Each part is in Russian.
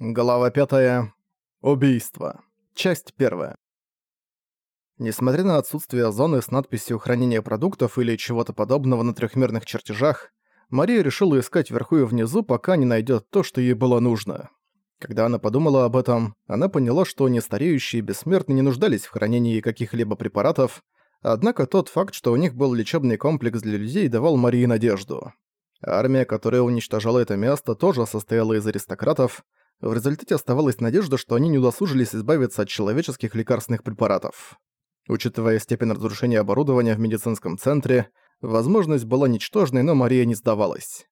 Глава 5. Убийство. Часть 1. Несмотря на отсутствие зоны с надписью «Хранение продуктов» или чего-то подобного на трехмерных чертежах, Мария решила искать вверху и внизу, пока не найдет то, что ей было нужно. Когда она подумала об этом, она поняла, что нестареющие бессмертные не нуждались в хранении каких-либо препаратов, однако тот факт, что у них был лечебный комплекс для людей, давал Марии надежду. Армия, которая уничтожала это место, тоже состояла из аристократов, в результате оставалась надежда, что они не удосужились избавиться от человеческих лекарственных препаратов. Учитывая степень разрушения оборудования в медицинском центре, возможность была ничтожной, но Мария не сдавалась.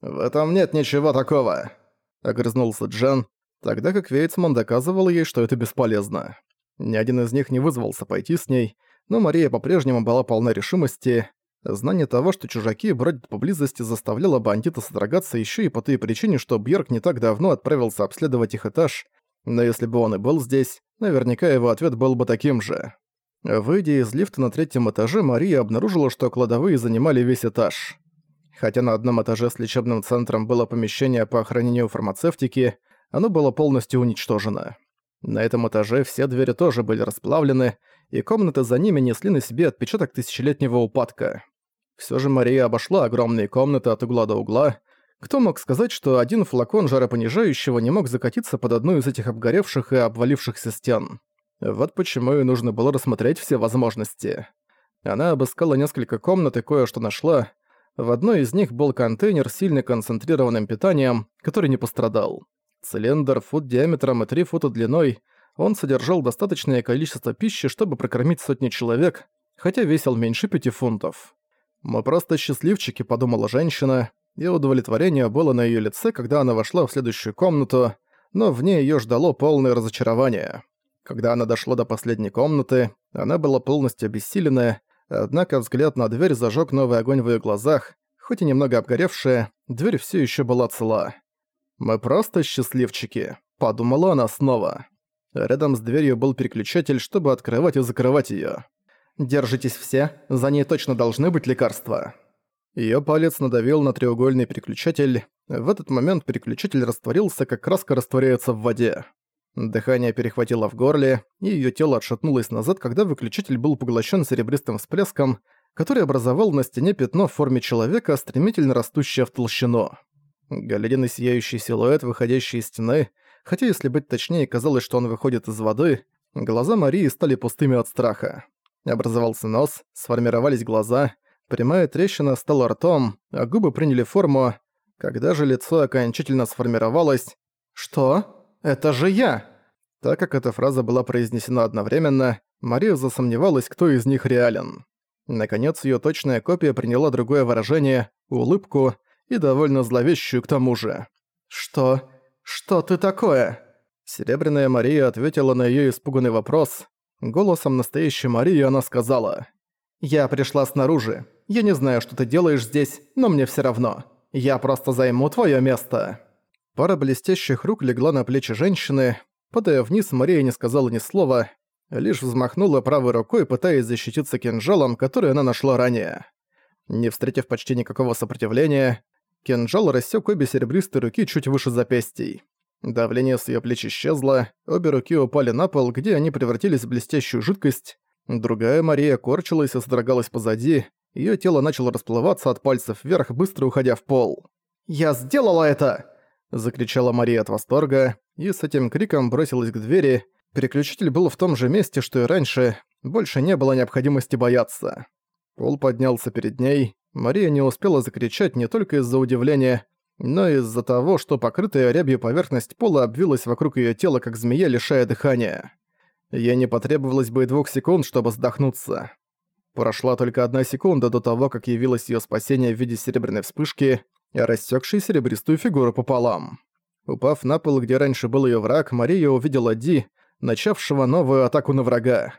«В этом нет ничего такого», — огрызнулся Джен, тогда как Вейцман доказывал ей, что это бесполезно. Ни один из них не вызвался пойти с ней, но Мария по-прежнему была полна решимости. Знание того, что чужаки бродят поблизости, заставляло бандита содрогаться еще и по той причине, что Бьерк не так давно отправился обследовать их этаж, но если бы он и был здесь, наверняка его ответ был бы таким же. Выйдя из лифта на третьем этаже, Мария обнаружила, что кладовые занимали весь этаж. Хотя на одном этаже с лечебным центром было помещение по охранению фармацевтики, оно было полностью уничтожено. На этом этаже все двери тоже были расплавлены, и комнаты за ними несли на себе отпечаток тысячелетнего упадка. Все же Мария обошла огромные комнаты от угла до угла. Кто мог сказать, что один флакон жаропонижающего не мог закатиться под одну из этих обгоревших и обвалившихся стен? Вот почему и нужно было рассмотреть все возможности. Она обыскала несколько комнат и кое-что нашла. В одной из них был контейнер с сильно концентрированным питанием, который не пострадал. Цилиндр, фут диаметром и 3 фута длиной, он содержал достаточное количество пищи, чтобы прокормить сотни человек, хотя весил меньше пяти фунтов. «Мы просто счастливчики», — подумала женщина, и удовлетворение было на её лице, когда она вошла в следующую комнату, но в ней её ждало полное разочарование. Когда она дошла до последней комнаты, она была полностью обессиленная, однако взгляд на дверь зажёг новый огонь в её глазах, хоть и немного обгоревшая, дверь всё ещё была цела. «Мы просто счастливчики», — подумала она снова. Рядом с дверью был переключатель, чтобы открывать и закрывать её. Держитесь все, за ней точно должны быть лекарства». Её палец надавил на треугольный переключатель. В этот момент переключатель растворился, как краска растворяется в воде. Дыхание перехватило в горле, и её тело отшатнулось назад, когда выключатель был поглощен серебристым всплеском, который образовал на стене пятно в форме человека, стремительно растущее в толщину. Галериный сияющий силуэт, выходящий из стены, хотя, если быть точнее, казалось, что он выходит из воды, глаза Марии стали пустыми от страха. Образовался нос, сформировались глаза, прямая трещина стала ртом, а губы приняли форму. Когда же лицо окончательно сформировалось... «Что? Это же я!» Так как эта фраза была произнесена одновременно, Мария засомневалась, кто из них реален. Наконец, ее точная копия приняла другое выражение, улыбку, и довольно зловещую к тому же. «Что? Что ты такое?» Серебряная Мария ответила на ее испуганный вопрос. Голосом настоящей Марии она сказала. «Я пришла снаружи. Я не знаю, что ты делаешь здесь, но мне все равно. Я просто займу твое место». Пара блестящих рук легла на плечи женщины. Падая вниз, Мария не сказала ни слова, лишь взмахнула правой рукой, пытаясь защититься кинжалом, который она нашла ранее. Не встретив почти никакого сопротивления, кинжал рассек обе серебристые руки чуть выше запястий. Давление с её плеч исчезло, обе руки упали на пол, где они превратились в блестящую жидкость. Другая Мария корчилась и содрогалась позади, её тело начало расплываться от пальцев вверх, быстро уходя в пол. «Я сделала это!» – закричала Мария от восторга, и с этим криком бросилась к двери. Переключитель был в том же месте, что и раньше, больше не было необходимости бояться. Пол поднялся перед ней, Мария не успела закричать не только из-за удивления, но из-за того, что покрытая рябью поверхность пола обвилась вокруг её тела, как змея, лишая дыхания. Ей не потребовалось бы и двух секунд, чтобы сдохнуться. Прошла только одна секунда до того, как явилось её спасение в виде серебряной вспышки, рассекшей серебристую фигуру пополам. Упав на пол, где раньше был её враг, Мария увидела Ди, начавшего новую атаку на врага.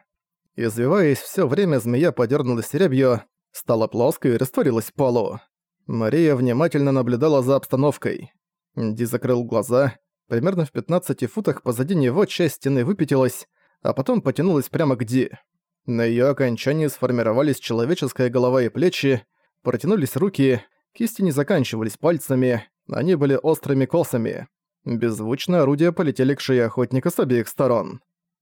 Извиваясь всё время, змея подернулась рябью, стала плоской и растворилась в полу. Мария внимательно наблюдала за обстановкой. Ди закрыл глаза. Примерно в 15 футах позади него часть стены выпятилась, а потом потянулась прямо к Ди. На её окончании сформировались человеческая голова и плечи, протянулись руки, кисти не заканчивались пальцами, они были острыми косами. Беззвучные орудия полетели к шее охотника с обеих сторон.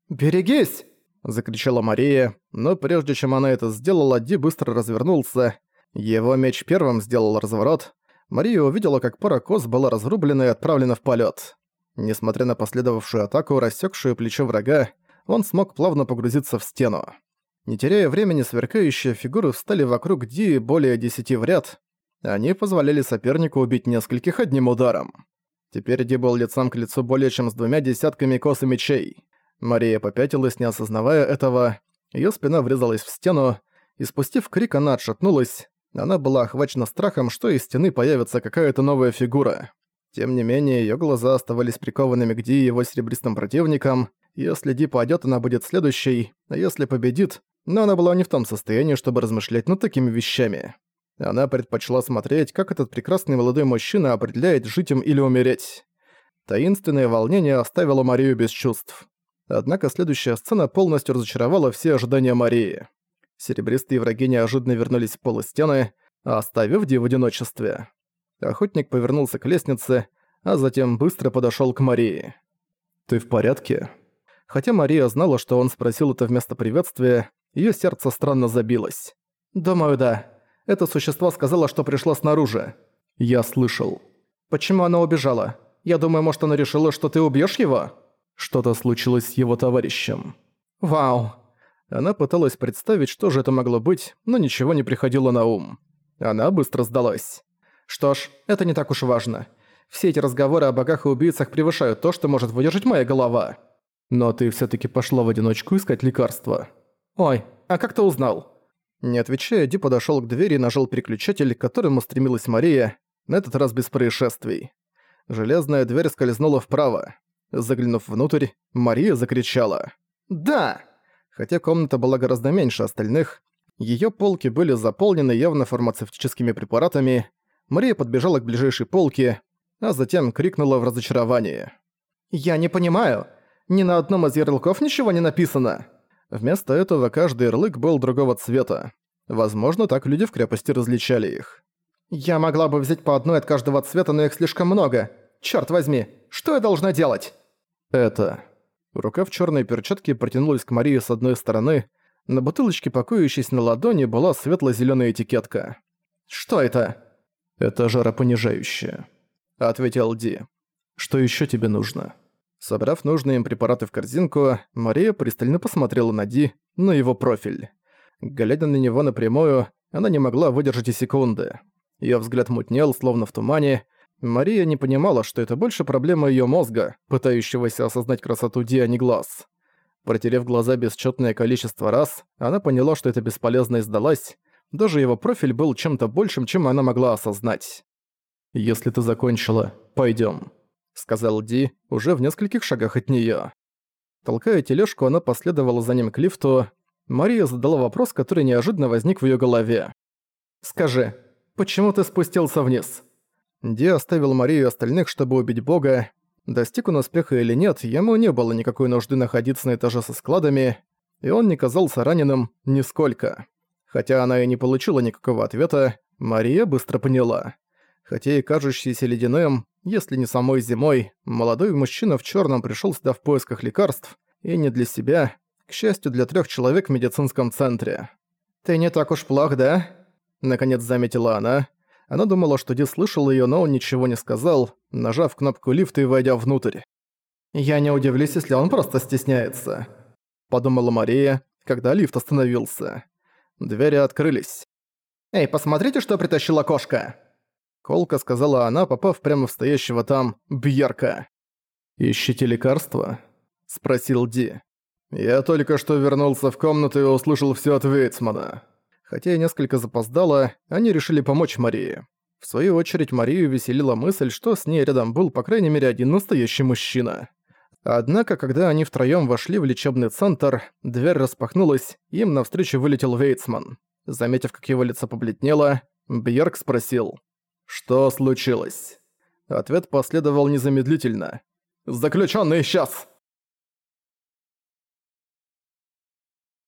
«Берегись!» – закричала Мария, но прежде чем она это сделала, Ди быстро развернулся. Его меч первым сделал разворот. Мария увидела, как пара кос была разрублена и отправлена в полет. Несмотря на последовавшую атаку, рассекшую плечо врага, он смог плавно погрузиться в стену. Не теряя времени, сверкающие фигуры встали вокруг Ди более десяти в ряд. Они позволяли сопернику убить нескольких одним ударом. Теперь Ди был лицом к лицу более чем с двумя десятками кос и мечей. Мария попятилась, не осознавая этого. Её спина врезалась в стену, и спустив крик, она отшатнулась. Она была охвачена страхом, что из стены появится какая-то новая фигура. Тем не менее, её глаза оставались прикованными к Ди и его серебристым противникам. Если Ди падёт, она будет следующей, а если победит... Но она была не в том состоянии, чтобы размышлять над такими вещами. Она предпочла смотреть, как этот прекрасный молодой мужчина определяет, жить им или умереть. Таинственное волнение оставило Марию без чувств. Однако следующая сцена полностью разочаровала все ожидания Марии. Серебристые враги неожиданно вернулись в полы стены, оставив Ди в одиночестве. Охотник повернулся к лестнице, а затем быстро подошёл к Марии. «Ты в порядке?» Хотя Мария знала, что он спросил это вместо приветствия, её сердце странно забилось. «Думаю, да. Это существо сказало, что пришло снаружи». «Я слышал». «Почему она убежала? Я думаю, может, она решила, что ты убьёшь его?» Что-то случилось с его товарищем. «Вау!» Она пыталась представить, что же это могло быть, но ничего не приходило на ум. Она быстро сдалась. «Что ж, это не так уж важно. Все эти разговоры о богах и убийцах превышают то, что может выдержать моя голова. Но ты все таки пошла в одиночку искать лекарства. Ой, а как ты узнал?» Не отвечая, Ди подошел к двери и нажал переключатель, к которому стремилась Мария, на этот раз без происшествий. Железная дверь скользнула вправо. Заглянув внутрь, Мария закричала. «Да!» Хотя комната была гораздо меньше остальных, ее полки были заполнены явно фармацевтическими препаратами. Мария подбежала к ближайшей полке, а затем крикнула в разочаровании. «Я не понимаю. Ни на одном из ярлыков ничего не написано». Вместо этого каждый ярлык был другого цвета. Возможно, так люди в крепости различали их. «Я могла бы взять по одной от каждого цвета, но их слишком много. Чёрт возьми, что я должна делать?» это. Рука в черной перчатке протянулась к Марии с одной стороны, на бутылочке, покоящейся на ладони, была светло-зеленая этикетка. «Что это?» «Это жаропонижающее», — ответил Ди. «Что еще тебе нужно?» Собрав нужные им препараты в корзинку, Мария пристально посмотрела на Ди, на его профиль. Глядя на него напрямую, она не могла выдержать и секунды. Её взгляд мутнел, словно в тумане, Мария не понимала, что это больше проблема её мозга, пытающегося осознать красоту Ди, а не глаз. Протерев глаза бесчётное количество раз, она поняла, что это бесполезно и сдалась. Даже его профиль был чем-то большим, чем она могла осознать. «Если ты закончила, пойдём», — сказал Ди, уже в нескольких шагах от неё. Толкая тележку, она последовала за ним к лифту. Мария задала вопрос, который неожиданно возник в её голове. «Скажи, почему ты спустился вниз?» Ди оставил Марию и остальных, чтобы убить бога. Достиг он успеха или нет, ему не было никакой нужды находиться на этаже со складами, и он не казался раненым нисколько. Хотя она и не получила никакого ответа, Мария быстро поняла. Хотя и кажущийся ледяным, если не самой зимой, молодой мужчина в черном пришел сюда в поисках лекарств, и не для себя, к счастью, для трех человек в медицинском центре. «Ты не так уж плох, да?» Наконец заметила она, она думала, что Ди слышал её, но он ничего не сказал, нажав кнопку лифта и войдя внутрь. «Я не удивлюсь, если он просто стесняется», — подумала Мария, когда лифт остановился. Двери открылись. «Эй, посмотрите, что притащила кошка!» Колка сказала она, попав прямо в стоящего там Бьерка. «Ищите лекарства?» — спросил Ди. «Я только что вернулся в комнату и услышал всё от Вейцмана. Хотя и несколько запоздало, они решили помочь Марии. В свою очередь Марию веселила мысль, что с ней рядом был по крайней мере один настоящий мужчина. Однако, когда они втроём вошли в лечебный центр, дверь распахнулась, им навстречу вылетел Вейцман. Заметив, как его лицо побледнело, Бьерк спросил «Что случилось?». Ответ последовал незамедлительно. «Заключённый сейчас!»